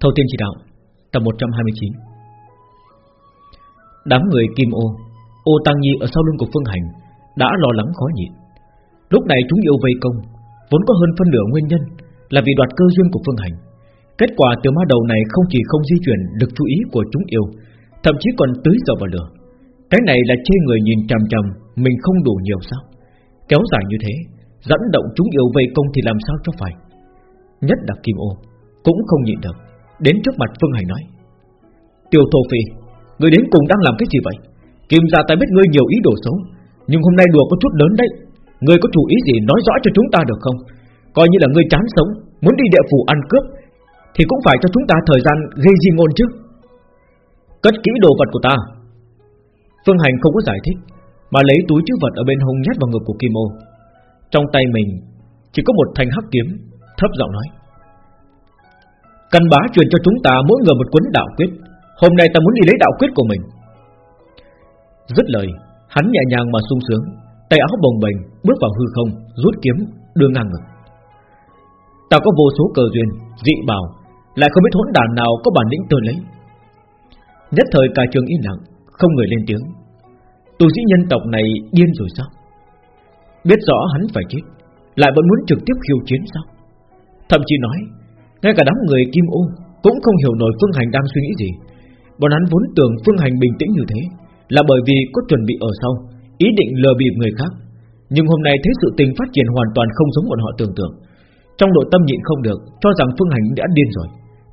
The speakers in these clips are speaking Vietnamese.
Thâu Tiên Chỉ Đạo, Tập 129 Đám người Kim Ô Ô Tăng Nhi ở sau lưng của Phương Hành Đã lo lắng khó nhịn. Lúc này chúng yêu vây công, Vốn có hơn phân nửa nguyên nhân Là vì đoạt cơ duyên của Phương Hành. Kết quả tiểu ma đầu này không chỉ không di chuyển Được chú ý của chúng yêu, Thậm chí còn tưới dầu vào lửa. Cái này là chê người nhìn chằm chằm, Mình không đủ nhiều sao? Kéo dài như thế, Dẫn động chúng yêu vây công thì làm sao cho phải? Nhất là Kim Ô Cũng không nhịn được. Đến trước mặt Phương Hành nói Tiểu Thổ Phi, Người đến cùng đang làm cái gì vậy? Kim gia ta biết ngươi nhiều ý đồ xấu, Nhưng hôm nay đùa có chút lớn đấy. Ngươi có chủ ý gì nói rõ cho chúng ta được không? Coi như là ngươi chán sống, Muốn đi địa phủ ăn cướp, Thì cũng phải cho chúng ta thời gian gây di ngôn chứ. Cất kỹ đồ vật của ta. Phương Hành không có giải thích, Mà lấy túi chữ vật ở bên hông nhét vào ngực của Kim Ô. Trong tay mình Chỉ có một thanh hắc kiếm, Thấp giọng nói Cần bá truyền cho chúng ta mỗi người một cuốn đạo quyết. Hôm nay ta muốn đi lấy đạo quyết của mình. Dứt lời, Hắn nhẹ nhàng mà sung sướng, Tay áo bồng bềnh bước vào hư không, Rút kiếm, đưa ngang ngực. Ta có vô số cờ duyên, Dị bảo, Lại không biết hỗn đàn nào có bản lĩnh tôi lấy Nhất thời cả trường im lặng, Không người lên tiếng. Tù sĩ nhân tộc này điên rồi sao? Biết rõ hắn phải chết, Lại vẫn muốn trực tiếp khiêu chiến sao? Thậm chí nói ngay cả đám người kim ô Cũng không hiểu nổi Phương Hành đang suy nghĩ gì. Bọn hắn vốn tưởng Phương Hành bình tĩnh như thế, Là bởi vì có chuẩn bị ở sau, Ý định lừa bịp người khác. Nhưng hôm nay thấy sự tình phát triển hoàn toàn không giống bọn họ tưởng tượng. Trong nội tâm nhịn không được, Cho rằng Phương Hành đã điên rồi,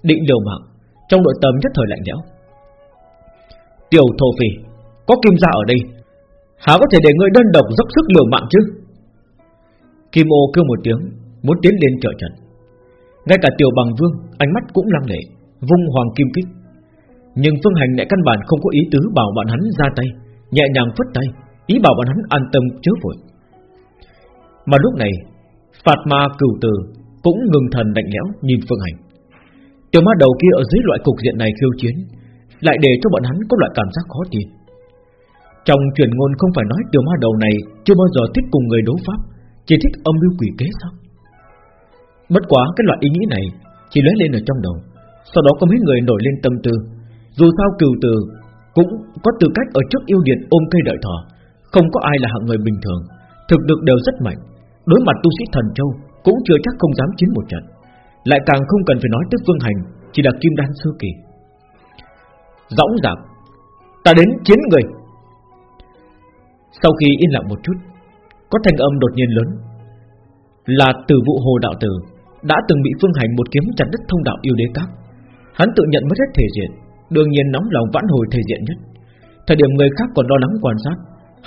Định liều mạng. Trong nội tâm nhất thời lạnh lẽo. Tiểu thổ phỉ, Có kim gia ở đây, Há có thể để người đơn độc dốc sức liều mạng chứ? Kim ô kêu một tiếng, Muốn tiến lên trợ trận. Ngay cả tiểu bằng vương, Ánh mắt cũng lăng lệ, Vung hoàng kim kích. Nhưng phương hành lại căn bản không có ý tứ Bảo bọn hắn ra tay, Nhẹ nhàng phất tay, Ý bảo bọn hắn an tâm chớ vội. Mà lúc này, Phạt ma cửu từ Cũng ngừng thần lạnh lẽo nhìn phương hành. Tiểu ma đầu kia ở dưới loại cục diện này khiêu chiến, Lại để cho bọn hắn có loại cảm giác khó tin. Trong truyền ngôn không phải nói tiểu ma đầu này Chưa bao giờ thích cùng người đấu pháp, Chỉ thích âm mưu quỷ kế sao? Bất quá cái loại ý nghĩ này Chỉ lóe lên ở trong đầu. Sau đó có mấy người nổi lên tâm tư. Dù sao cửu từ Cũng có tư cách ở trước yêu điện ôm cây đợi thỏ. Không có ai là hạng người bình thường. Thực lực đều rất mạnh. Đối mặt tu sĩ thần châu Cũng chưa chắc không dám chiến một trận. Lại càng không cần phải nói tới phương hành, Chỉ là kim đan sơ kỳ. Dõng dạc, Ta đến chiến người. Sau khi yên lặng một chút, Có thanh âm đột nhiên lớn. Là từ vụ hồ đạo tử. Đã từng bị phương hành một kiếm chặt đứt thông đạo yêu đế các. Hắn tự nhận mất hết thể diện, Đương nhiên nóng lòng vãn hồi thể diện nhất. Thời điểm người khác còn lo lắng quan sát,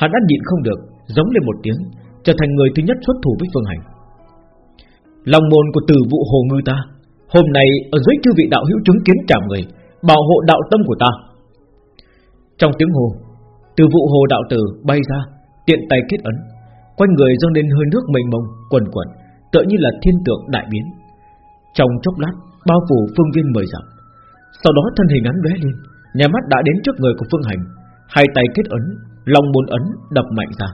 Hắn đã nhịn không được, Giống lên một tiếng, Trở thành người thứ nhất xuất thủ với phương hành. Lòng môn của từ vụ hồ ngư ta, Hôm nay ở dưới chư vị đạo hữu chứng kiến chạm người, Bảo hộ đạo tâm của ta. Trong tiếng hồ Từ vụ hồ đạo tử bay ra, Tiện tay kết ấn, Quanh người dâng lên hơi nước mênh mông, quần quần. Tựa như là thiên tượng đại biến. Trong chốc lát, bao phủ phương viên mười dặm. Sau đó thân hình hắn lóe lên, Nhà mắt đã đến trước người của phương hành. Hai tay kết ấn, Lòng môn ấn đập mạnh ra.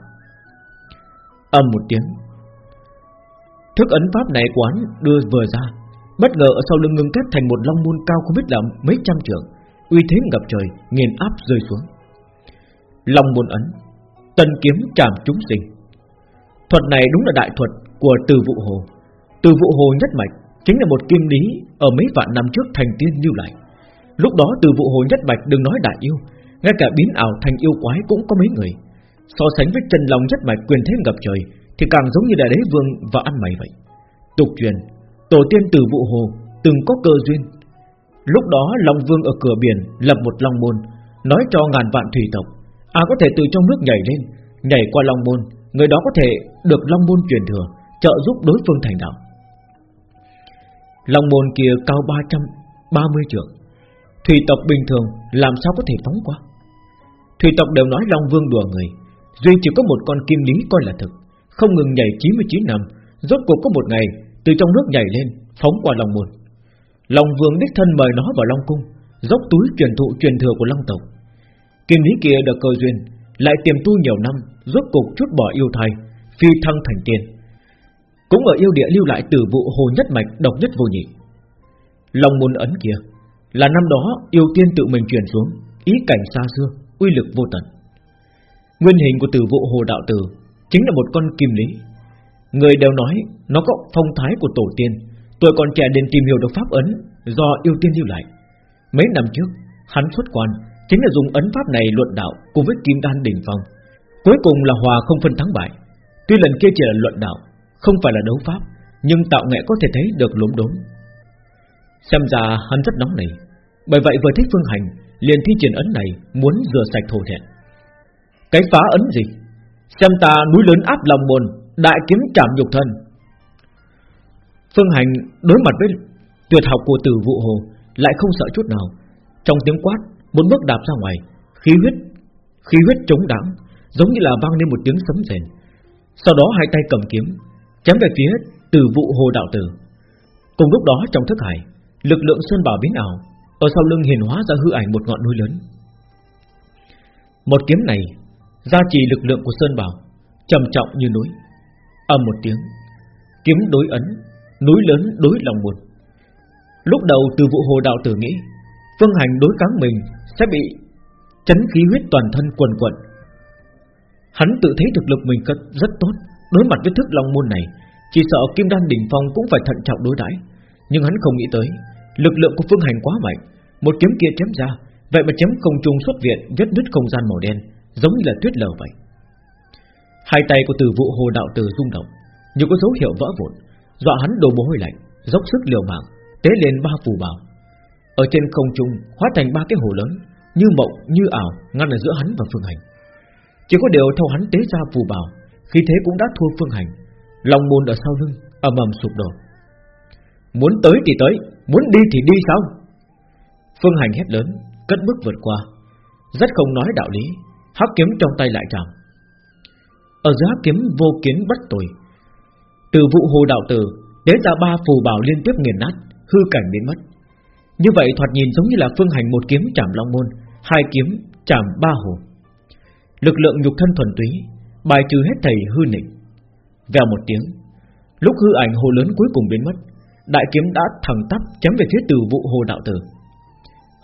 Âm một tiếng. Thức ấn pháp này quán đưa vừa ra, Bất ngờ ở sau lưng ngưng kết thành một long môn cao không biết là mấy trăm trượng, Uy thế ngập trời, Nghiền áp rơi xuống. Long môn ấn, Tân kiếm chạm chúng sinh. Thuật này đúng là đại thuật của từ vụ hồ. Từ vụ hồ nhất mạch Chính là một kim lý Ở mấy vạn năm trước thành tiên lưu lại. Lúc đó từ vụ hồ nhất mạch đừng nói đại yêu, Ngay cả biến ảo thành yêu quái cũng có mấy người. So sánh với Trần Long nhất mạch quyền thế ngập trời Thì càng giống như đại đế vương và ăn mày vậy. Tục truyền, Tổ tiên từ vụ hồ từng có cơ duyên. Lúc đó Long Vương ở cửa biển Lập một Long Môn, Nói cho ngàn vạn thủy tộc À có thể từ trong nước nhảy lên, Nhảy qua Long Môn, Người đó có thể được Long Môn truyền thừa. Trợ giúp đối phương thành đạo. Long Môn kia cao 330 trượng. Thủy tộc bình thường Làm sao có thể phóng qua? Thủy tộc đều nói Long Vương đùa người, Duy chỉ có một con kim lý coi là thực, Không ngừng nhảy 99 năm, Rốt cuộc có một ngày, Từ trong nước nhảy lên, Phóng qua Long Môn. Long Vương đích thân mời nó vào Long Cung, Dốc túi truyền thụ truyền thừa của Long Tộc. Kim lý kia được cơ duyên, Lại tiềm tu nhiều năm, Rốt cuộc chút bỏ yêu thai, Phi thăng thành tiên. Cũng ở yêu địa lưu lại từ vụ hồ nhất mạch Độc nhất vô nhị. Long Môn ấn kia Là năm đó yêu tiên tự mình truyền xuống Ý cảnh xa xưa, uy lực vô tận. Nguyên hình của tử vụ hồ đạo tử Chính là một con kim lý. Người đều nói Nó có phong thái của tổ tiên Tôi còn trẻ đến tìm hiểu được pháp ấn Do yêu tiên lưu lại. Mấy năm trước Hắn xuất quan Chính là dùng ấn pháp này luận đạo Cùng với kim đan đỉnh phong. Cuối cùng là hòa không phân thắng bại. Tuy lần kia chỉ là luận đạo không phải là đấu pháp, Nhưng tạo nghệ có thể thấy được lốm đốm Xem ra hắn rất nóng nảy, Bởi vậy vừa thích phương hành, liền thi triển ấn này Muốn rửa sạch thổ thẹn Cái phá ấn gì? Xem ta núi lớn áp lòng môn Đại kiếm chạm nhục thân. Phương hành đối mặt với Tuyệt học của tử vụ hồ, Lại không sợ chút nào. Trong tiếng quát, Một bước đạp ra ngoài, Khí huyết Khí huyết chống đẳng, Giống như là vang lên một tiếng sấm rền. Sau đó hai tay cầm kiếm Chém về phía từ vụ hồ đạo tử. Cùng lúc đó trong thức hải, Lực lượng sơn bảo biến ảo, Ở sau lưng hiền hóa ra hư ảnh một ngọn núi lớn. Một kiếm này, Gia trì lực lượng của sơn bảo, trầm trọng như núi. Âm một tiếng, kiếm đối ấn, núi lớn đối lòng buồn. Lúc đầu từ vụ hồ đạo tử nghĩ, phương hành đối kháng mình sẽ bị chấn khí huyết toàn thân quần quận. Hắn tự thấy thực lực mình rất tốt đối mặt với thức long môn này, chỉ sợ kim đan đỉnh phong cũng phải thận trọng đối đãi. Nhưng hắn không nghĩ tới, lực lượng của phương hành quá mạnh, một kiếm kia chém ra, vậy mà chém không trung xuất viện, vết nứt không gian màu đen, giống như là tuyết lở vậy. Hai tay của tử vụ hồ đạo tử rung động, Như có dấu hiệu vỡ vụn, Dọa hắn đổ mồ hôi lạnh, Dốc sức liều mạng, Tế lên ba phù bảo. Ở trên không trung, hóa thành ba cái hồ lớn, Như mộng, như ảo, ngăn ở giữa hắn và phương hành. Chỉ có điều theo hắn tế ra phù bảo khi thế cũng đã thua phương hành. Lòng môn ở sau lưng ầm ầm sụp đổ. Muốn tới thì tới, Muốn đi thì đi sao? Phương hành hét lớn, Cất bước vượt qua. Rất không nói đạo lý, Hắc kiếm trong tay lại chạm. ở giữa hắc kiếm vô kiến bất tồi. Từ vụ hồ đạo tử Đến ra ba phù bảo liên tiếp nghiền nát, Hư cảnh biến mất. Như vậy thoạt nhìn giống như là phương hành một kiếm chạm long môn, Hai kiếm chạm ba hồ. Lực lượng nhục thân thuần túy Bài trừ hết thầy hư nịnh. Vèo một tiếng Lúc hư ảnh hồ lớn cuối cùng biến mất Đại kiếm đã thẳng tắp chém về phía từ vụ hồ đạo tử.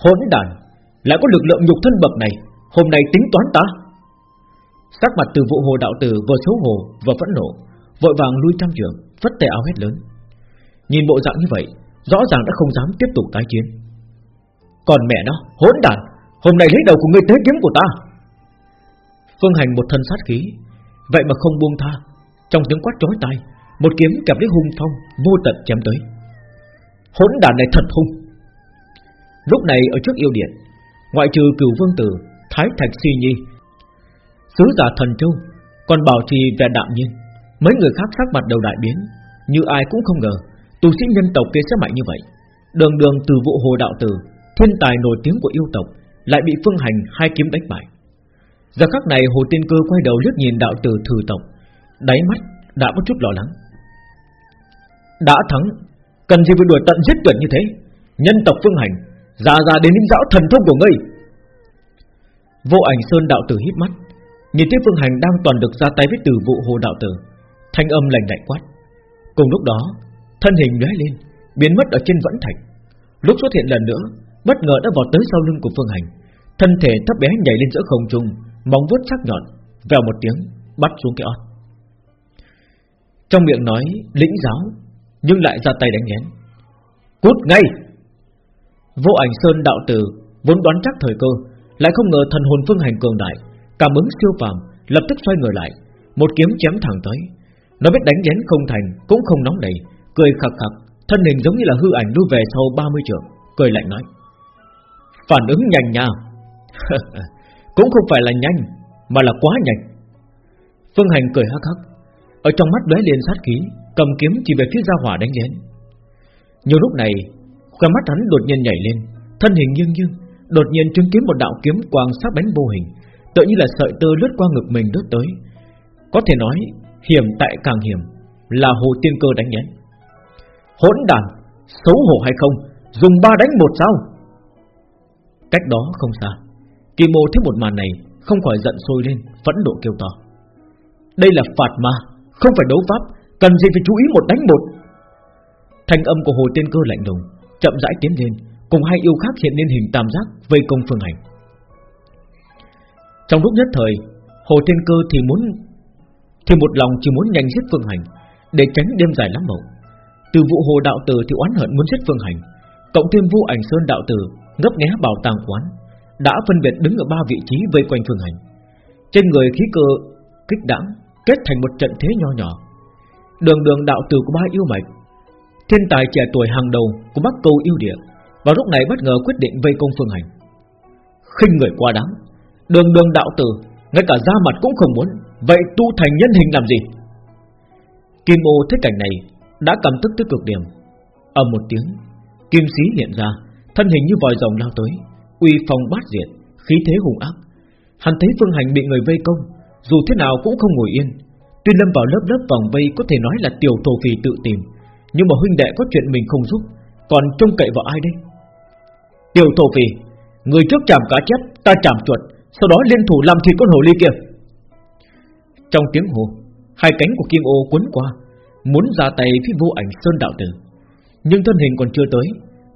Hỗn đàn Lại có lực lượng nhục thân bậc này Hôm nay tính toán ta. Sắc mặt từ vụ hồ đạo tử vừa xấu hổ vừa phẫn nộ Vội vàng lui trăm trường Phất tay áo hết lớn. Nhìn bộ dạng như vậy Rõ ràng đã không dám tiếp tục tái chiến. Còn mẹ nó hỗn đàn, Hôm nay lấy đầu của ngươi tế kiếm của ta. Phương hành một thân sát khí Vậy mà không buông tha. Trong tiếng quát chói tai, Một kiếm kẹp lấy hung phong, Vô tận chém tới. Hỗn đàn này thật hung. Lúc này ở trước yêu điện, Ngoại trừ cửu vương tử, Thái thạch si nhi, Sứ giả thần châu, Còn bảo trì vẻ đạm nhiên. Mấy người khác sắc mặt đầu đại biến, Như ai cũng không ngờ Tu sĩ nhân tộc kia sẽ mạnh như vậy. Đường đường từ vụ hồ đạo tử, Thiên tài nổi tiếng của yêu tộc, Lại bị phương hành hai kiếm đánh bại. Giờ khắc này hồ tiên cơ quay đầu liếc nhìn đạo tử thử tộc. Đáy mắt đã có chút lo lắng. Đã thắng, Cần gì phải đuổi tận giết tuyệt như thế? Nhân tộc phương hành, Già già đến linh dão thần thông của ngươi. Vô ảnh sơn đạo tử hít mắt, Nhìn thấy Phương Hành đang toàn được ra tay với từ vụ hồ đạo tử, Thanh âm lạnh lạnh quát. Cùng lúc đó, Thân hình lóe lên, Biến mất ở trên vẫn thạch Lúc xuất hiện lần nữa, Bất ngờ đã vọt tới sau lưng của Phương Hành, Thân thể thấp bé nhảy lên giữa không trung. Móng vuốt sắc nhọn, Vèo một tiếng, Bắt xuống cái ót. Trong miệng nói, lĩnh giáo, Nhưng lại ra tay đánh nhén Cút ngay! Vô ảnh sơn đạo tử Vốn đoán chắc thời cơ, Lại không ngờ thần hồn Phương Hành cường đại, Cảm ứng siêu phàm, Lập tức xoay người lại, Một kiếm chém thẳng tới. Nó biết đánh nhén không thành, Cũng không nóng nảy, Cười khặc khặc, Thân hình giống như là hư ảnh lui về sau 30 trượng, Cười lạnh nói. Phản ứng nhanh nha. Cũng không phải là nhanh, Mà là quá nhanh. Phương Hành cười hắc hắc, Ở trong mắt lóe lên sát khí, Cầm kiếm chỉ về phía gia hỏa đánh lén. Nhiều lúc này Khoe mắt hắn đột nhiên nhảy lên, Thân hình nghiêng nghiêng, Đột nhiên chứng kiến một đạo kiếm quang sắc bén vô hình Tự như là sợi tơ lướt qua ngực mình đốt tới. Có thể nói, Hiểm tại càng hiểm, Là hồ tiên cơ đánh nhén Hỗn đàn, Xấu hổ hay không, Dùng ba đánh một sao? Cách đó không xa. Kỳ mô thấy một màn này, Không khỏi giận sôi lên, Phẫn độ kêu to. Đây là phạt ma, Không phải đấu pháp, Cần gì phải chú ý một đánh một. Thanh âm của hồ tiên cơ lạnh lùng, Chậm rãi tiến lên, Cùng hai yêu khác hiện lên hình tam giác, Vây công Phương Hành. Trong lúc nhất thời, Hồ tiên Cơ thì muốn, Thì một lòng chỉ muốn nhanh giết Phương Hành, Để tránh đêm dài lắm mộng. Từ vụ hồ đạo tử thì oán hận muốn giết Phương Hành, Cộng thêm vu ảnh sơn đạo tử, Ngấp nghé bảo tàng quán. Đã phân biệt đứng ở ba vị trí vây quanh Phương Hành. Trên người khí cơ kích đãng Kết thành một trận thế nho nhỏ. Đường đường đạo tử của ba yêu mạch, Thiên tài trẻ tuổi hàng đầu của Bắc Câu yêu địa, Vào lúc này bất ngờ quyết định vây công Phương Hành. Khinh người quá đáng, Đường đường đạo tử Ngay cả da mặt cũng không muốn, Vậy tu thành nhân hình làm gì? Kim ô thấy cảnh này, Đã cảm tức tới cực điểm. Ầm một tiếng, Kim sĩ hiện ra, Thân hình như vòi rồng lao tới. Uy phong bát diện Khí thế hùng ác. Hắn thấy Phương Hành bị người vây công, Dù thế nào cũng không ngồi yên. Tuy lâm vào lớp lớp vòng vây có thể nói là tiểu thổ phì tự tìm, Nhưng mà huynh đệ có chuyện mình không giúp, Còn trông cậy vào ai đây? Tiểu thổ phì, Người trước chạm cá chép, Ta chạm chuột, Sau đó liên thủ làm thịt con hồ ly kia. Trong tiếng hồ, Hai cánh của kim ô cuốn qua, Muốn ra tay phía vô ảnh sơn đạo tử. Nhưng thân hình còn chưa tới,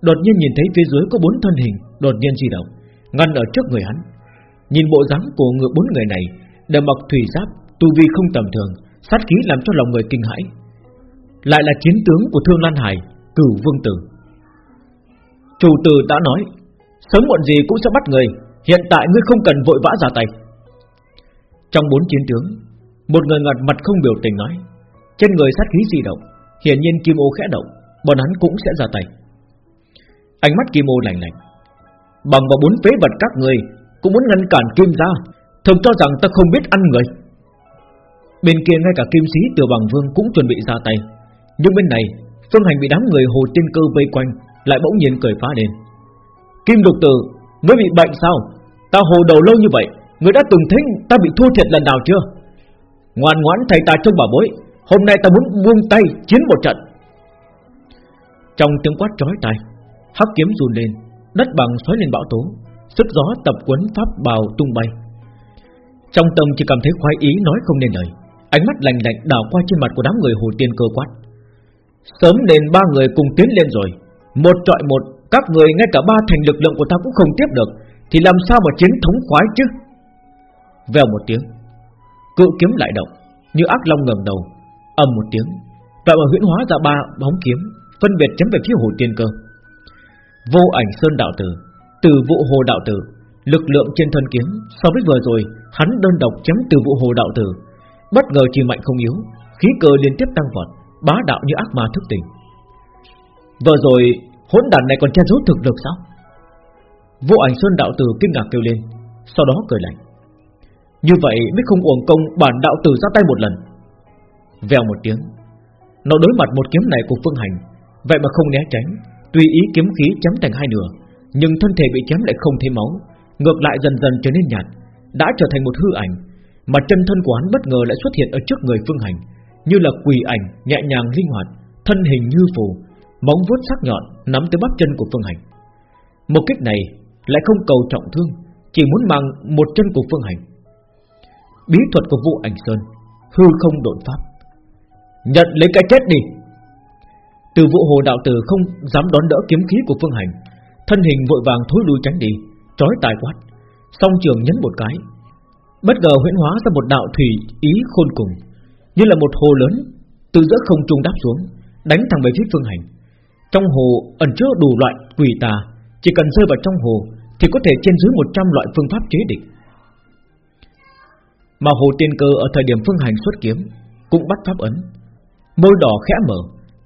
Đột nhiên nhìn thấy phía dưới có bốn thân hình. Đột nhiên di động, Ngăn ở trước người hắn. Nhìn bộ dáng của người bốn người này Đều mặc thủy giáp, Tu vi không tầm thường, Sát khí làm cho lòng người kinh hãi. Lại là chiến tướng của Thương Lan Hải, Cửu Vương Tử. Chủ tử đã nói, Sớm muộn gì cũng sẽ bắt người, Hiện tại ngươi không cần vội vã ra tay. Trong bốn chiến tướng, Một người ngặt mặt không biểu tình nói, Trên người sát khí di động, Hiển nhiên kim ô khẽ động, Bọn hắn cũng sẽ ra tay. Ánh mắt kim ô lạnh lạnh Bằng vào bốn phế vật các người, Cũng muốn ngăn cản kim gia, Thường cho rằng ta không biết ăn người. Bên kia ngay cả kim sĩ tiểu bằng vương cũng chuẩn bị ra tay. Nhưng bên này, Phương hành bị đám người hồ tiên cơ vây quanh, Lại bỗng nhiên cười phá lên. Kim đục tử, Ngươi bị bệnh sao? Ta hồ đầu lâu như vậy, Ngươi đã từng thấy ta bị thua thiệt lần nào chưa? Ngoan ngoãn thầy ta trông bảo bối, Hôm nay ta muốn buông tay chiến một trận. Trong tiếng quát chói tai, Hắc kiếm run lên. Đất bằng xoáy lên bão tố, Sức gió tập quấn pháp bào tung bay. Trong tâm chỉ cảm thấy khoái ý nói không nên lời, Ánh mắt lạnh lạnh đảo qua trên mặt của đám người hồ tiên cơ quát. Sớm nên ba người cùng tiến lên rồi, Một trọi một, Các người ngay cả ba thành lực lượng của ta cũng không tiếp được, Thì làm sao mà chiến thống khoái chứ? Vèo một tiếng, Cự kiếm lại động, Như ác long ngẩng đầu, ầm một tiếng, Vậy mà huyễn hóa ra ba bóng kiếm, Phân biệt chém về phía hồ tiên cơ. Vô ảnh sơn đạo tử, Từ vụ hồ đạo tử, Lực lượng trên thân kiếm, So với vừa rồi, Hắn đơn độc chém từ vụ hồ đạo tử. Bất ngờ chỉ mạnh không yếu, Khí cơ liên tiếp tăng vọt, Bá đạo như ác ma thức tỉnh. Vừa rồi, hỗn đản này còn che giấu thực lực sao? Vô ảnh sơn đạo tử kinh ngạc kêu lên, Sau đó cười lạnh. Như vậy biết không uổng công bản đạo tử ra tay một lần. Vèo một tiếng, Nó đối mặt một kiếm này của phương hành, Vậy mà không né tránh Tùy ý kiếm khí chém thành hai nửa, Nhưng thân thể bị chém lại không thấy máu, Ngược lại dần dần trở nên nhạt, Đã trở thành một hư ảnh, Mà chân thân của hắn bất ngờ lại xuất hiện ở trước người phương hành, Như là quỳ ảnh Nhẹ nhàng linh hoạt, Thân hình như phù, Móng vuốt sắc nhọn nắm tới bắp chân của phương hành. Một kích này lại không cầu trọng thương, Chỉ muốn mang một chân của phương hành. Bí thuật của vụ ảnh sơn, Hư không đột pháp Nhận lấy cái chết đi! Từ vụ hồ đạo tử không dám đón đỡ kiếm khí của Phương Hành, Thân hình vội vàng thối lui tránh đi, trói tài quát. Song trường nhấn một cái, Bất ngờ huyễn hóa ra một đạo thủy ý khôn cùng, Như là một hồ lớn, Từ giữa không trung đáp xuống, Đánh thẳng về phía Phương Hành. Trong hồ ẩn chứa đủ loại quỷ tà, Chỉ cần rơi vào trong hồ Thì có thể trên dưới 100 loại phương pháp chế địch. Mà hồ tiên cơ ở thời điểm Phương Hành xuất kiếm Cũng bắt pháp ấn, Môi đỏ khẽ mở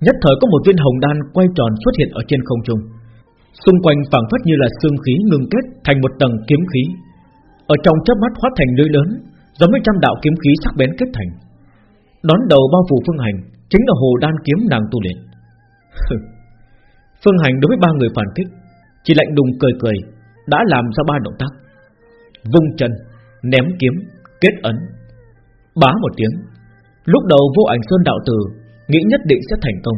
Nhất thời có một viên hồng đan quay tròn xuất hiện ở trên không trung. Xung quanh phảng phất như là xương khí ngưng kết thành một tầng kiếm khí. Ở trong chớp mắt hóa thành lưới lớn Giống với trăm đạo kiếm khí sắc bén kết thành. Đón đầu bao phủ phương hành Chính là hồ đan kiếm nàng tu luyện. Phương hành đối với ba người phản kích Chỉ lạnh đùng cười cười Đã làm ra ba động tác. Vung chân, ném kiếm, kết ấn. Bá một tiếng Lúc đầu vô ảnh sơn đạo tử Nghĩ nhất định sẽ thành công.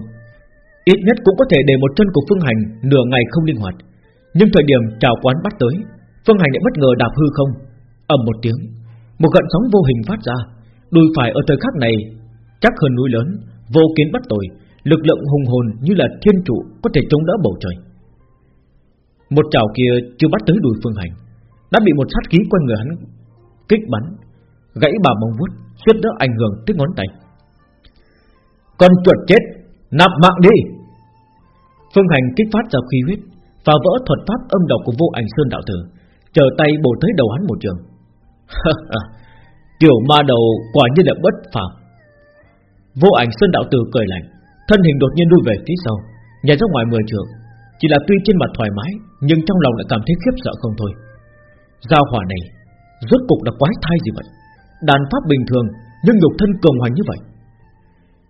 Ít nhất cũng có thể để một chân của Phương Hành Nửa ngày không linh hoạt. Nhưng thời điểm chào quán bắt tới, Phương Hành lại bất ngờ đạp hư không. Ầm một tiếng, Một gợn sóng vô hình phát ra. Đùi phải ở thời khắc này, Chắc hơn núi lớn, Vô kiến bắt tội Lực lượng hùng hồn như là thiên trụ Có thể chống đỡ bầu trời. Một chảo kia chưa bắt tới đùi Phương Hành, Đã bị một sát khí quanh người hắn Kích bắn, Gãy bà mông vuốt, suýt đỡ ảnh hưởng tới ngón tay. Con chuột chết, Nạp mạng đi. Phương Hành kích phát ra khí huyết Và vỡ thuật pháp âm độc của vô ảnh sơn đạo tử Chờ tay bổ tới đầu hắn một trường. Tiểu ma đầu quả nhiên là bất phàm. Vô ảnh sơn đạo tử cười lạnh, Thân hình đột nhiên đuôi về phía sau, Nhảy ra ngoài mười trường. Chỉ là tuy trên mặt thoải mái, Nhưng trong lòng lại cảm thấy khiếp sợ không thôi. Giao hỏa này, Rốt cục là quái thai gì vậy? Đàn pháp bình thường, Nhưng nhục thân cường hoành như vậy.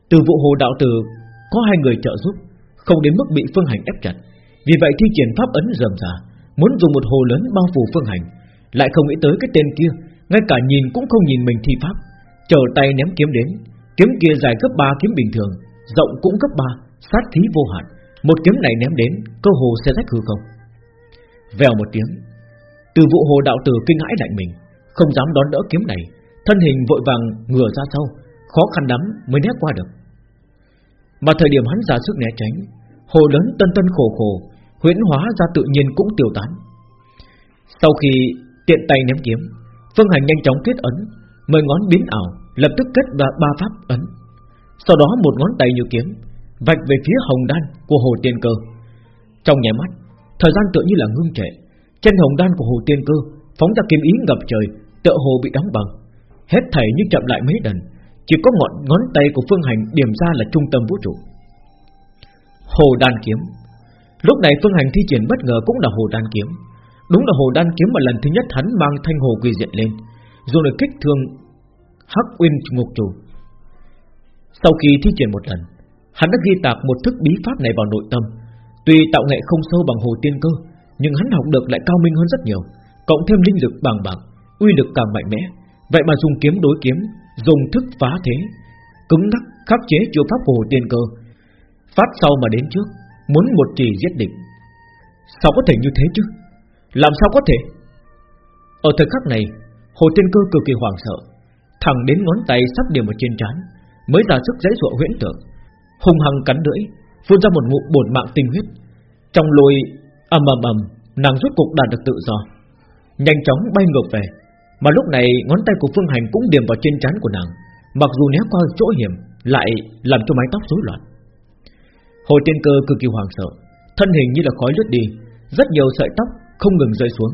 Từ vụ hồ đạo tử, Có hai người trợ giúp, Không đến mức bị phương hành ép chặt. Vì vậy thi triển pháp ấn dầm giả Muốn dùng một hồ lớn bao phủ phương hành, Lại không nghĩ tới cái tên kia, Ngay cả nhìn cũng không nhìn mình thi pháp. Trở tay ném kiếm đến, Kiếm kia dài gấp 3 kiếm bình thường, Rộng cũng gấp 3 Sát khí vô hạn. Một kiếm này ném đến, Cơ hồ sẽ rách hư không. Vèo một tiếng, Từ vụ hồ đạo tử kinh hãi lạnh mình, Không dám đón đỡ kiếm này. Thân hình vội vàng ngửa ra sau, Khó khăn lắm mới né qua được. Mà thời điểm hắn ra sức né tránh, Hồ lớn tân tân khổ khổ, huyễn hóa ra tự nhiên cũng tiêu tán. Sau khi tiện tay ném kiếm, Phương Hành nhanh chóng kết ấn Mười ngón biến ảo Lập tức kết ra ba pháp ấn. Sau đó một ngón tay như kiếm Vạch về phía hồng đan của hồ tiên cơ. Trong nhảy mắt, Thời gian tự như là ngưng trệ, Trên hồng đan của hồ tiên cơ Phóng ra kiếm ý ngập trời, Tựa hồ bị đóng bằng. Hết thảy như chậm lại mấy lần chỉ có ngọn ngón tay của Phương Hành điểm ra là trung tâm vũ trụ. Hồ đan kiếm. Lúc này Phương Hành thi triển bất ngờ cũng là hồ đan kiếm. Đúng là hồ đan kiếm mà lần thứ nhất hắn mang thanh hồ quy diện lên Rồi được kích thương Hắc Uyên Ngục Chủ. Sau khi thi triển một lần, Hắn đã ghi tạc một thức bí pháp này vào nội tâm. Tuy tạo nghệ không sâu bằng hồ tiên cơ, Nhưng hắn học được lại cao minh hơn rất nhiều, Cộng thêm linh lực bằng bạc, Uy lực càng mạnh mẽ. Vậy mà dùng kiếm đối kiếm Dùng thức phá thế, Cứng ngắc khắc chế chiêu pháp của hồ tiên cơ. Phát sau mà đến trước, Muốn một trì giết địch. Sao có thể như thế chứ? Làm sao có thể? Ở thời khắc này, Hồ Tiên Cơ cực kỳ hoảng sợ. Thẳng đến ngón tay sắp điểm ở trên trán, Mới ra sức giấy dụa huyễn tượng. Hung hăng cắn lưỡi, Phun ra một ngụm bổn mạng tinh huyết. Trong lôi, ầm ầm ầm, Nàng rút cục đạt được tự do. Nhanh chóng bay ngược về. Mà lúc này, ngón tay của Phương Hành cũng điểm vào trên trán của nàng. Mặc dù né qua chỗ hiểm, Lại làm cho mái tóc rối loạn. Hồ Tiên Cơ cực kỳ hoảng sợ, Thân hình như là khói lướt đi, Rất nhiều sợi tóc không ngừng rơi xuống.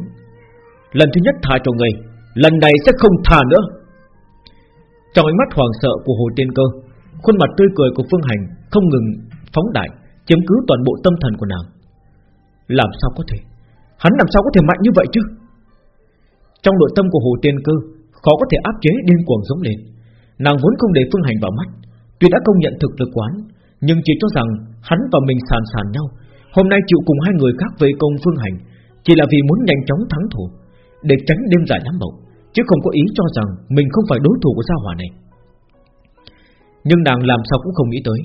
Lần thứ nhất tha cho người, Lần này sẽ không tha nữa. Trong ánh mắt hoàng sợ của Hồ Tiên Cơ, Khuôn mặt tươi cười của Phương Hành Không ngừng phóng đại, Chiếm cứ toàn bộ tâm thần của nàng. Làm sao có thể? Hắn làm sao có thể mạnh như vậy chứ? Trong nội tâm của Hồ Tiên Cơ, Khó có thể áp chế điên cuồng giống lên. Nàng vốn không để Phương Hành vào mắt, Tuy đã công nhận thực lực quán Nhưng chỉ cho rằng hắn và mình sàn sàn nhau. Hôm nay chịu cùng hai người khác vây công Phương Hành, Chỉ là vì muốn nhanh chóng thắng thủ Để tránh đêm dài lắm mộng Chứ không có ý cho rằng Mình không phải đối thủ của gia hỏa này. Nhưng nàng làm sao cũng không nghĩ tới,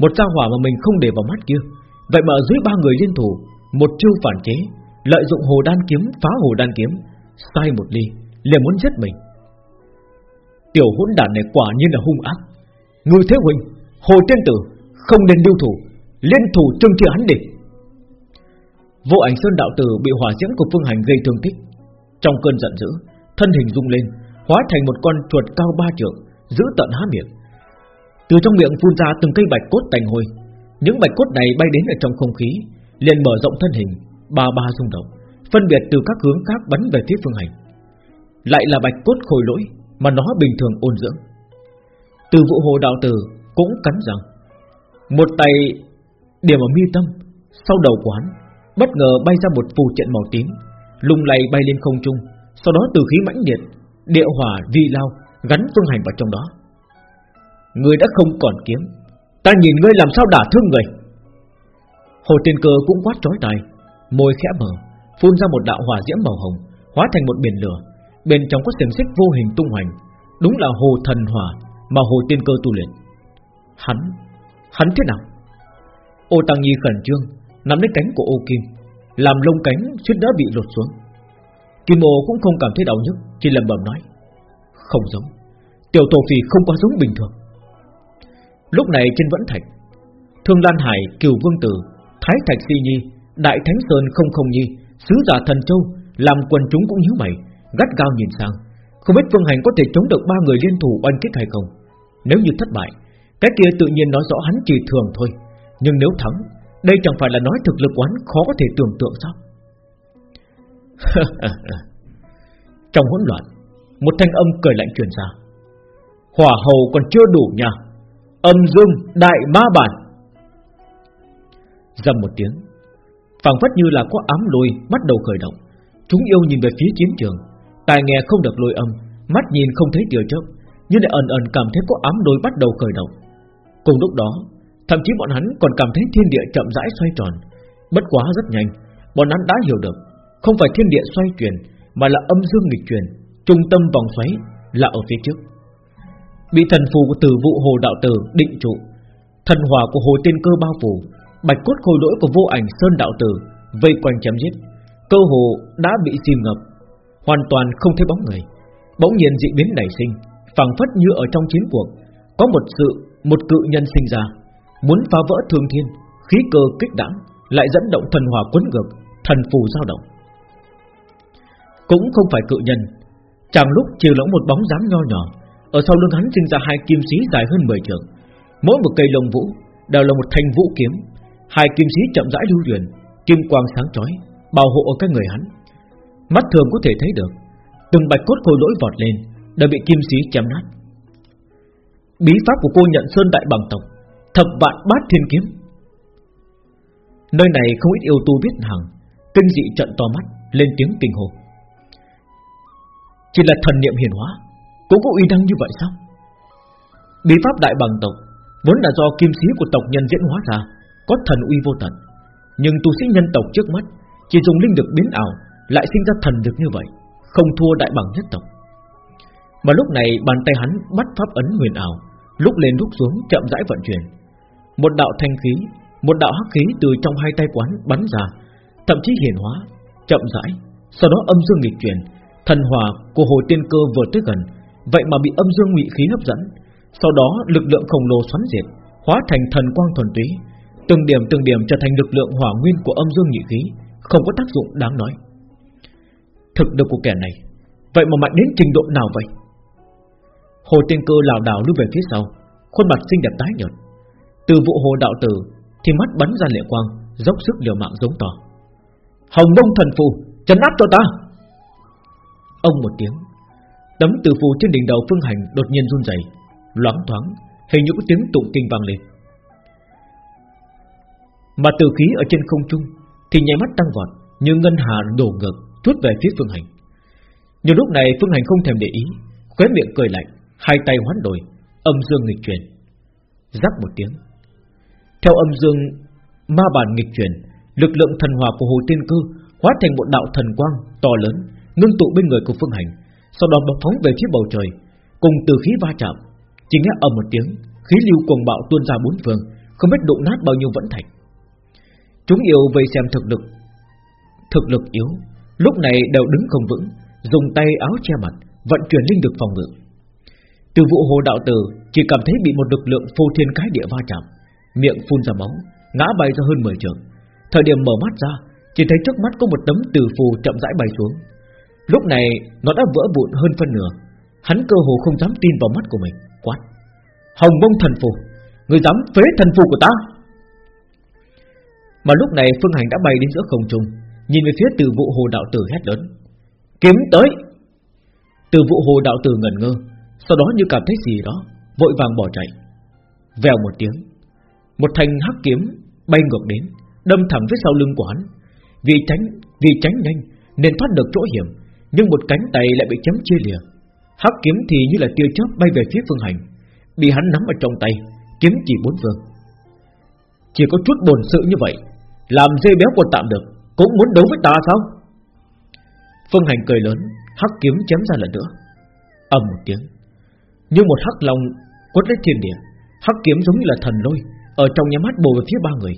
Một gia hỏa mà mình không để vào mắt kia, Vậy mà dưới ba người liên thủ, Một chiêu phản chế, Lợi dụng hồ đan kiếm, phá hồ đan kiếm Sai một ly, liền muốn giết mình. Tiểu hỗn đản này quả nhiên là hung ác. Người thế huynh Hồ tiên tử, không nên lưu thủ, Liên thủ trương trị hắn địch Vô ảnh sơn đạo tử bị hỏa diễm của phương hành gây thương tích. Trong cơn giận dữ, Thân hình rung lên, Hóa thành một con chuột cao ba trượng, Giữ tận há miệng. Từ trong miệng phun ra từng cây bạch cốt tành hôi Những bạch cốt này bay đến ở trong không khí, liền mở rộng thân hình, Ba ba rung động. Phân biệt từ các hướng khác bắn về phía phương hành. Lại là bạch cốt khôi lỗi Mà nó bình thường ôn dưỡng. Từ vụ hồ đạo tử cũng cắn răng Một tay điểm ở mi tâm, Sau đầu quán Bất ngờ bay ra một phù trận màu tím, Lung lay bay lên không trung, Sau đó từ khí mãnh liệt, Địa hỏa vi lao gắn phương hành vào trong đó. Người đã không còn kiếm, Ta nhìn ngươi làm sao đả thương người. Hồ tiên cơ cũng quát chói tai, Môi khẽ mở. Phun ra một đạo hỏa diễm màu hồng Hóa thành một biển lửa. Bên trong có xiềng xích vô hình tung hoành Đúng là hồ thần hỏa Mà hồ tiên cơ tu luyện. Hắn, hắn thế nào? Ô Tăng Nhi khẩn trương Nắm lấy cánh của ô Kim Làm lông cánh suýt đỡ bị lột xuống. Kim ô cũng không cảm thấy đau nhức Chỉ lầm bầm nói Không giống Tiểu tổ phì không quá giống bình thường. Lúc này trên vẫn thạch Thương Lan Hải, Kiều Vương Tử Thái Thạch Si Nhi Đại Thánh Sơn không không nhi Sứ giả thần châu, Làm quần chúng cũng nhíu mày, Gắt gao nhìn sang. Không biết Phương Hành có thể chống được ba người liên thủ oanh kích hay không. Nếu như thất bại, Cái kia tự nhiên nói rõ hắn chỉ thường thôi. Nhưng nếu thắng, Đây chẳng phải là nói thực lực quán khó có thể tưởng tượng sao? Trong hỗn loạn, Một thanh âm cười lạnh truyền ra. Hỏa hầu còn chưa đủ nha. Âm dương đại ma bản. Dầm một tiếng phảng phất như là có ám lôi bắt đầu khởi động. Chúng yêu nhìn về phía chiến trường. Tai nghe không được lôi âm, Mắt nhìn không thấy tia chớp, Nhưng lại ẩn ẩn cảm thấy có ám lôi bắt đầu khởi động. Cùng lúc đó, Thậm chí bọn hắn còn cảm thấy thiên địa chậm rãi xoay tròn. Bất quá rất nhanh, Bọn hắn đã hiểu được, Không phải thiên địa xoay chuyển, Mà là âm dương nghịch chuyển, Trung tâm vòng xoáy là ở phía trước. Bị thần phù của tử vũ hồ đạo tử định trụ, Thần hỏa của hồ tiên cơ bao phủ Bạch cốt khôi lỗi của vô ảnh sơn đạo tử Vây quanh chém giết. Cơ hồ đã bị chìm ngập Hoàn toàn không thấy bóng người. Bỗng nhiên dị biến nảy sinh phảng phất như ở trong chiến cuộc. Có một sự, một cự nhân sinh ra Muốn phá vỡ thương thiên Khí cơ kích đãng Lại dẫn động thần hỏa quấn ngược Thần phù dao động. Cũng không phải cự nhân chàng lúc chiều lỗ một bóng dáng nho nhỏ Ở sau lưng hắn sinh ra hai kim sĩ dài hơn 10 trượng. Mỗi một cây lông vũ Đều là một thanh vũ kiếm Hai kim sĩ chậm rãi lưu truyền Kim quang sáng chói, Bảo hộ ở các người hắn. Mắt thường có thể thấy được, Từng bạch cốt khôi lỗi vọt lên, Đã bị kim sĩ chém nát. Bí pháp của cô nhận sơn đại bằng tộc, Thập vạn bát thiên kiếm. Nơi này không ít yêu tu biết hàng, Kinh dị trận to mắt, Lên tiếng kinh hồ Chỉ là thần niệm hiển hóa, Cũng có uy năng như vậy sao? Bí pháp đại bằng tộc, Vốn là do kim sĩ của tộc nhân diễn hóa ra có thần uy vô tận. Nhưng tu sĩ nhân tộc trước mắt, Chỉ dùng linh lực biến ảo, Lại sinh ra thần lực như vậy, Không thua đại bằng nhất tộc. Mà lúc này, bàn tay hắn bắt pháp ấn huyền ảo, Lúc lên lúc xuống chậm rãi vận chuyển. Một đạo thanh khí, Một đạo hắc khí từ trong hai tay quán bắn ra, Thậm chí hiển hóa, Chậm rãi, Sau đó âm dương nghịch chuyển, Thần hòa của hồ tiên cơ vừa tới gần, Vậy mà bị âm dương ngụy khí hấp dẫn. Sau đó, lực lượng khổng lồ xoắn diệt Hóa thành thần quang thuần túy Từng điểm từng điểm trở thành lực lượng hỏa nguyên của âm dương nhị khí Không có tác dụng đáng nói. Thực lực của kẻ này Vậy mà mạnh đến trình độ nào vậy? Hồ tiên cơ lảo đảo lùi về phía sau Khuôn mặt xinh đẹp tái nhợt. Từ vụ hồ đạo tử Thì mắt bắn ra lệ quang Dốc sức liều mạng giống to. Hồng bông thần phù chấn áp cho ta! Ông một tiếng Tấm từ phù trên đỉnh đầu phương hành đột nhiên run rẩy, loáng thoáng Hình như có tiếng tụng kinh vang lên. Mà từ khí ở trên không trung Thì nháy mắt tăng vọt Như ngân hà đổ ngược Chút về phía phương hành. Nhưng lúc này phương hành không thèm để ý, Khóe miệng cười lạnh, Hai tay hoán đổi, Âm dương nghịch chuyển. Rắc một tiếng. Theo âm dương ma bản nghịch chuyển, Lực lượng thần hòa của hồ tiên cư Hóa thành một đạo thần quang to lớn, Ngưng tụ bên người của phương hành, Sau đó bộc phóng về phía bầu trời, Cùng từ khí va chạm. Chỉ nghe ầm một tiếng, Khí lưu cuồng bạo tuôn ra bốn phương, Không biết đụng nát bao nhiêu vẫn thạch Chúng yêu vây xem thực lực. Thực lực yếu, Lúc này đều đứng không vững, Dùng tay áo che mặt, Vận chuyển linh lực phòng ngự. Từ vụ hồ đạo tử, Chỉ cảm thấy bị một lực lượng phô thiên cái địa va chạm, Miệng phun ra máu, Ngã bay ra hơn 10 trường Thời điểm mở mắt ra, Chỉ thấy trước mắt có một tấm từ phù chậm rãi bay xuống. Lúc này, nó đã vỡ vụn hơn phân nửa. Hắn cơ hồ không dám tin vào mắt của mình. Quát. Hồng bông thần phù, Người dám phế thần phù của ta? Mà lúc này Phương Hành đã bay đến giữa không trung, Nhìn về phía từ vụ hồ đạo tử hét lớn. Kiếm tới! Từ vụ hồ đạo tử ngẩn ngơ, Sau đó như cảm thấy gì đó, Vội vàng bỏ chạy. Vèo một tiếng, Một thanh hắc kiếm bay ngược đến, Đâm thẳng phía sau lưng của hắn. Vì tránh vì tránh nhanh, Nên thoát được chỗ hiểm, Nhưng một cánh tay lại bị chấm chia lìa. Hắc kiếm thì như là tia chớp bay về phía phương hành, Bị hắn nắm ở trong tay, Kiếm chỉ bốn phương. Chỉ có chút bồn sự như vậy làm dê béo của tạm được, cũng muốn đấu với ta sao? Phương Hành cười lớn, Hắc kiếm chém ra lần nữa. Ầm một tiếng, Như một hắc long quất lấy thiên địa, Hắc kiếm giống như là thần lôi, Ở trong nhà mắt bồ về phía ba người.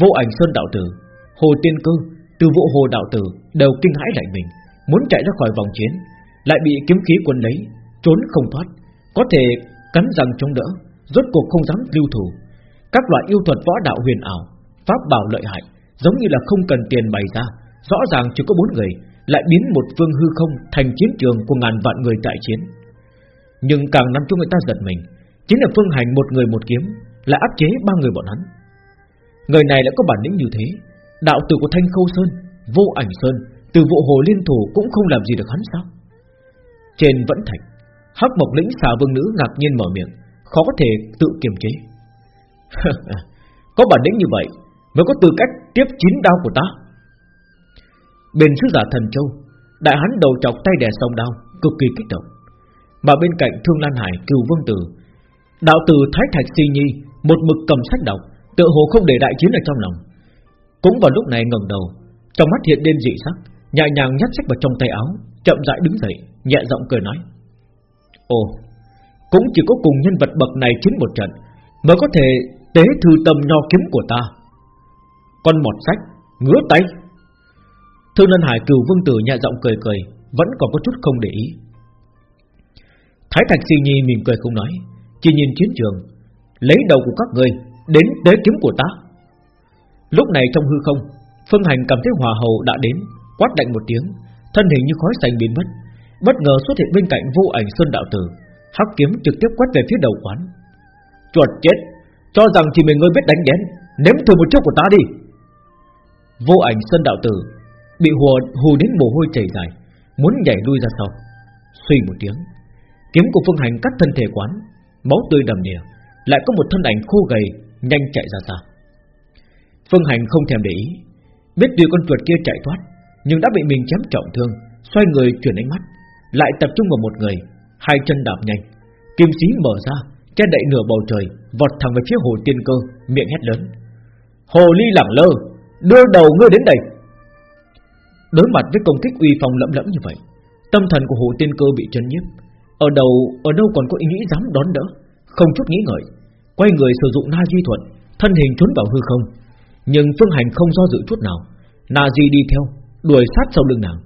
Vô ảnh sơn đạo tử, Hồ tiên cơ, Từ vụ hồ đạo tử Đều kinh hãi lại mình, Muốn chạy ra khỏi vòng chiến, Lại bị kiếm khí quân lấy, Trốn không thoát, Có thể cắn răng chống đỡ, Rốt cuộc không dám lưu thủ. Các loại yêu thuật võ đạo huyền ảo Pháp bảo lợi hại, Giống như là không cần tiền bày ra. Rõ ràng chỉ có bốn người, Lại biến một phương hư không thành chiến trường Của ngàn vạn người tại chiến. Nhưng càng làm cho người ta giật mình, Chính là phương hành một người một kiếm, Lại áp chế ba người bọn hắn. Người này lại có bản lĩnh như thế, Đạo tử của Thanh Khâu Sơn, Vô ảnh Sơn, Từ vụ hồ liên thủ cũng không làm gì được hắn sao? Trên vẫn thạch, Hắc Mộc Lĩnh xà vương nữ ngạc nhiên mở miệng, Khó có thể tự kiềm chế. Có bản lĩnh như vậy Mới có tư cách tiếp chín đao của ta. Bên sứ giả thần châu, Đại hán đầu chọc tay đè sông đao, Cực kỳ kích động. Mà bên cạnh Thương Lan Hải cựu vương tử, Đạo tử Thái Thạch Si Nhi, Một mực cầm sách đọc Tự hồ không để đại chiến ở trong lòng. Cũng vào lúc này ngẩng đầu, Trong mắt hiện lên dị sắc, Nhẹ nhàng nhét sách vào trong tay áo, Chậm rãi đứng dậy, Nhẹ giọng cười nói. Ồ, Cũng chỉ có cùng nhân vật bậc này chiến một trận, Mới có thể tế thư tâm nho kiếm của ta. Con mọt sách, Ngứa tay. Thương Lân Hải cừu vương tử nhẹ giọng cười cười, Vẫn còn có chút không để ý. Thái Thạch Si Nhi mỉm cười không nói, Chỉ nhìn chiến trường, Lấy đầu của các người Đến tế kiếm của ta. Lúc này trong hư không, Phương Hành cảm thấy hòa hầu đã đến, Quát lạnh một tiếng, Thân hình như khói xanh biến mất, Bất ngờ xuất hiện bên cạnh vô ảnh xuân Đạo Tử, Hắc kiếm trực tiếp quét về phía đầu quán. Chuột chết, Cho rằng chỉ mình ngươi biết đánh đén Nếm thử một chút của ta đi. Vô ảnh Sơn Đạo Tử Bị hùa hù đến mồ hôi chảy dài, Muốn nhảy lui ra sau. Suy một tiếng, Kiếm của Phương Hành cắt thân thể quán, Máu tươi đầm đìa, Lại có một thân ảnh khô gầy, Nhanh chạy ra xa. Phương Hành không thèm để ý, Biết tuy con chuột kia chạy thoát, Nhưng đã bị mình chém trọng thương, Xoay người chuyển ánh mắt, Lại tập trung vào một người, Hai chân đạp nhanh Kim xí mở ra, Che đậy nửa bầu trời, Vọt thẳng về phía hồ tiên cơ, Miệng hét lớn. Hồ ly lẳng lơ! Đưa đầu ngươi đến đây. Đối mặt với công kích uy phong lẫm lẫm như vậy, Tâm thần của hồ tiên cơ bị chấn nhiếp. Ở đầu, Ở đâu còn có ý nghĩ dám đón đỡ? Không chút nghĩ ngợi, Quay người sử dụng na di thuật, Thân hình trốn vào hư không. Nhưng phương hành không do dự chút nào, Na di đi theo, Đuổi sát sau lưng nàng.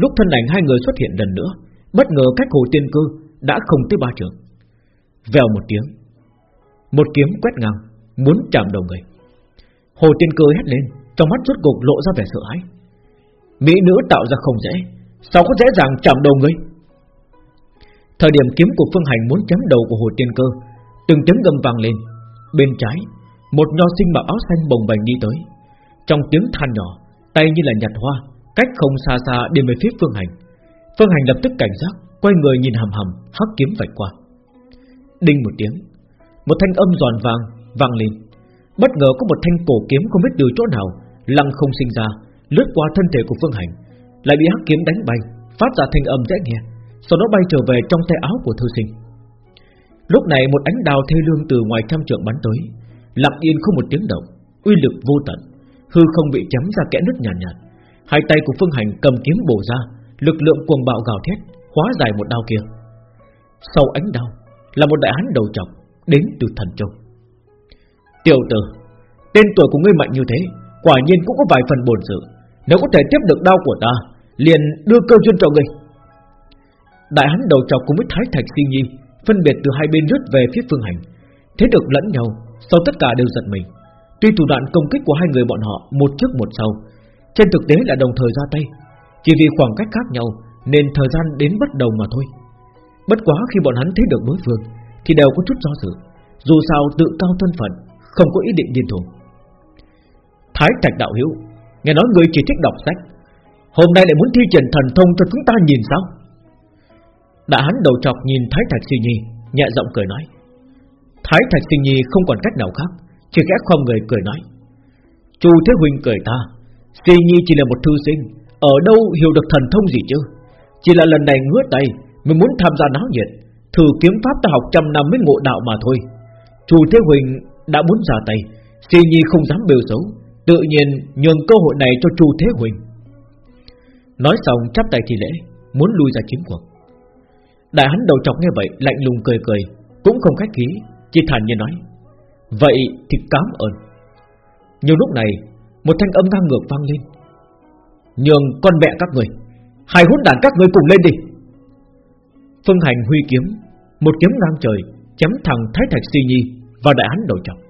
Lúc thân ảnh hai người xuất hiện lần nữa, Bất ngờ cách hồ tiên cơ Đã không tới ba trường Vèo một tiếng, Một kiếm quét ngang, Muốn chạm đầu người. Hồ tiên cơ hét lên trong mắt rốt cục lộ ra vẻ sợ hãi. Mỹ nữ tạo ra không dễ, Sao có dễ dàng chạm đầu người? Thời điểm kiếm của Phương Hành muốn chém đầu của Hồ Tiên Cơ, Từng tiếng gầm vang lên. Bên trái, Một nho sinh mặc áo xanh bồng bềnh đi tới. Trong tiếng than nhỏ, Tay như là nhặt hoa, Cách không xa xa đi về phía Phương Hành. Phương Hành lập tức cảnh giác, Quay người nhìn hầm hầm, hắc kiếm vạch qua. Đinh một tiếng, Một thanh âm giòn vàng vang lên. Bất ngờ có một thanh cổ kiếm không biết từ chỗ nào Lăng không sinh ra Lướt qua thân thể của Phương Hành Lại bị hắc kiếm đánh bay Phát ra thanh âm dễ nghe Sau đó bay trở về trong tay áo của thư sinh. Lúc này một ánh đào thê lương từ ngoài trăm trượng bắn tới Lặng yên không một tiếng động Uy lực vô tận Hư không bị chấm ra kẽ nứt nhàn nhạt, nhạt. Hai tay của Phương Hành cầm kiếm bổ ra Lực lượng cuồng bạo gào thét Hóa giải một đao kia. Sau ánh đao là một đại hán đầu trọc Đến từ thần châu. Tiểu tử Tên tuổi của ngươi mạnh như thế Quả nhiên cũng có vài phần bổn sự. Nếu có thể tiếp được đau của ta, Liền đưa cơ duyên cho ngươi. Đại hán đầu trọc cùng với Thái Thạch tiên Nhi, Phân biệt từ hai bên rút về phía phương hành. Thế được lẫn nhau, Sau tất cả đều giật mình. Tuy thủ đoạn công kích của hai người bọn họ Một trước một sau, Trên thực tế là đồng thời ra tay. Chỉ vì khoảng cách khác nhau, Nên thời gian đến bất đồng mà thôi. Bất quá khi bọn hắn thấy được đối phương, Thì đều có chút do dự. Dù sao tự cao thân phận, Không có ý định điên thù Thái Trạch Đạo Hiếu. Nghe nói người chỉ thích đọc sách. Hôm nay lại muốn thi triển thần thông cho chúng ta nhìn sao? Đã hắn đầu chọc nhìn Thái Thạch Sinh Nhi, Nhẹ giọng cười nói. Thái Thạch Sinh Nhi không còn cách nào khác, Chỉ ghét không người cười nói. Chu Thế Huynh cười ta, Sinh Nhi chỉ là một thư sinh, Ở đâu hiểu được thần thông gì chứ? Chỉ là lần này ngứa tay, Mình muốn tham gia náo nhiệt, Thử kiếm pháp ta học trăm năm mới ngộ đạo mà thôi. Chu Thế Huynh đã muốn ra tay, Sinh Nhi không dám bêu xấu. Tự nhiên nhường cơ hội này cho Chu Thế Huynh Nói xong, chắp tay thì lễ, Muốn lui ra chiến cuộc. Đại hắn đầu chọc nghe vậy, lạnh lùng cười cười, Cũng không khách khí, Chỉ thản nhiên nói, Vậy thì cám ơn. Nhiều lúc này, Một thanh âm ngang ngược vang lên. Nhường con mẹ các người Hai hỗn đàn các người cùng lên đi. Phương hành huy kiếm, Một kiếm ngang trời, Chém thẳng Thái Thạch Si Nhi Và đại hắn đầu chọc.